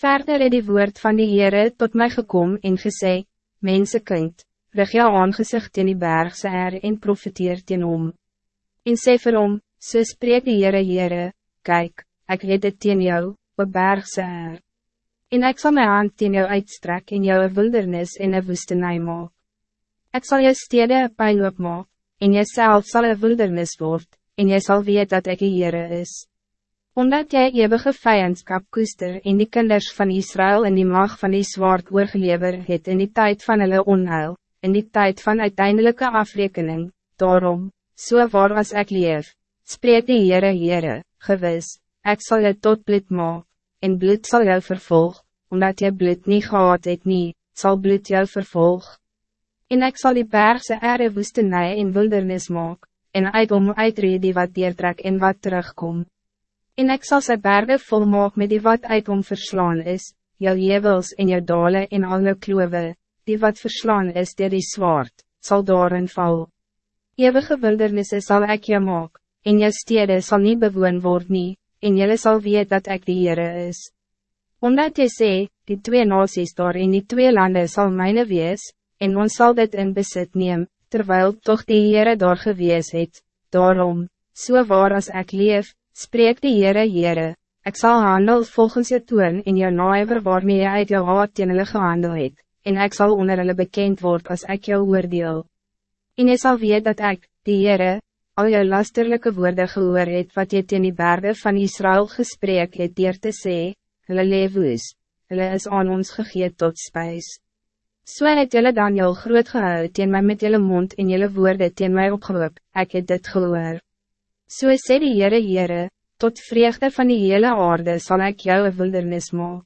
Verder het die woord van die Heere tot mij gekom en gesê, Mensekind, rig jou aangezicht in die bergse er en profiteer teen om. En sê vir hom, so spreek die Heere Heere, kyk, ek het dit teen jou, op bergse er. En ek zal my hand teen jou uitstrek en jou een wildernis en een woestenij maak. Ek zal jou stede een pijnloop maak, en jy sal een wildernis word, en jy zal weet dat ek die Heere is omdat jij eeuwige vijandskap koester in die kinders van Israël in die mag van die zwaard oorgelever het in die tijd van hulle onheil, in die tijd van uiteindelijke afrekening, daarom, so waar as ek leef, spreek die Heere Heere, gewis, ek sal jou tot bloed maak, en bloed zal jou vervolg, omdat jy bloed niet gehad het nie, sal bloed jou vervolg. En ek sal die bergse ere woestenij in wildernis maak, en uit om uitreed die wat deertrek en wat terugkomt. En ik zal zijn bergen volmaak met die wat uit om verslaan is, jou jevels en jou dale en alle kloewe, die wat verslaan is door die zwaard, zal daarin val. Eeuwige wildernisse zal ik je maak, en jou stede zal niet bewoon worden, nie, en jylle sal weet dat ik die Heere is. Omdat je sê, die twee nasies daar in die twee landen zal mijne wees, en ons zal dit in besit neem, terwijl toch die Heere daar gewees het, daarom, so waar als ik leef, Spreek die Heere Heere, ik zal handel volgens je toon in jou naaiver waarmee je uit jou haat teen hulle gehandel het, en ik zal onder hulle bekend worden als ik jou oordeel. En je zal weet dat ik, die Heere, al jou lasterlijke woorden gehoor het wat je teen die bergen van Israël gesprek het dier te sê, hulle leefwoes, hulle is aan ons gegeet tot spijs. So het julle dan jou groot gehou teen my met julle mond en julle woorde teen my opgehoop, ek het dit gehoor. So sê die Heere Heere, tot vreugde van die hele aarde zal ik jou een wildernis maak.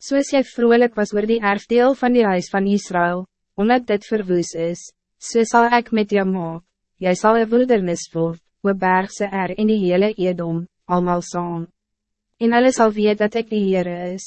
Soos jy vrolijk was oor die erfdeel van die huis van Israël, omdat dit verwoes is, so zal ik met jou maak, jy sal een wildernis word, oor bergse er in die hele Edom, almal saam. En hulle sal weet dat ik die Heere is.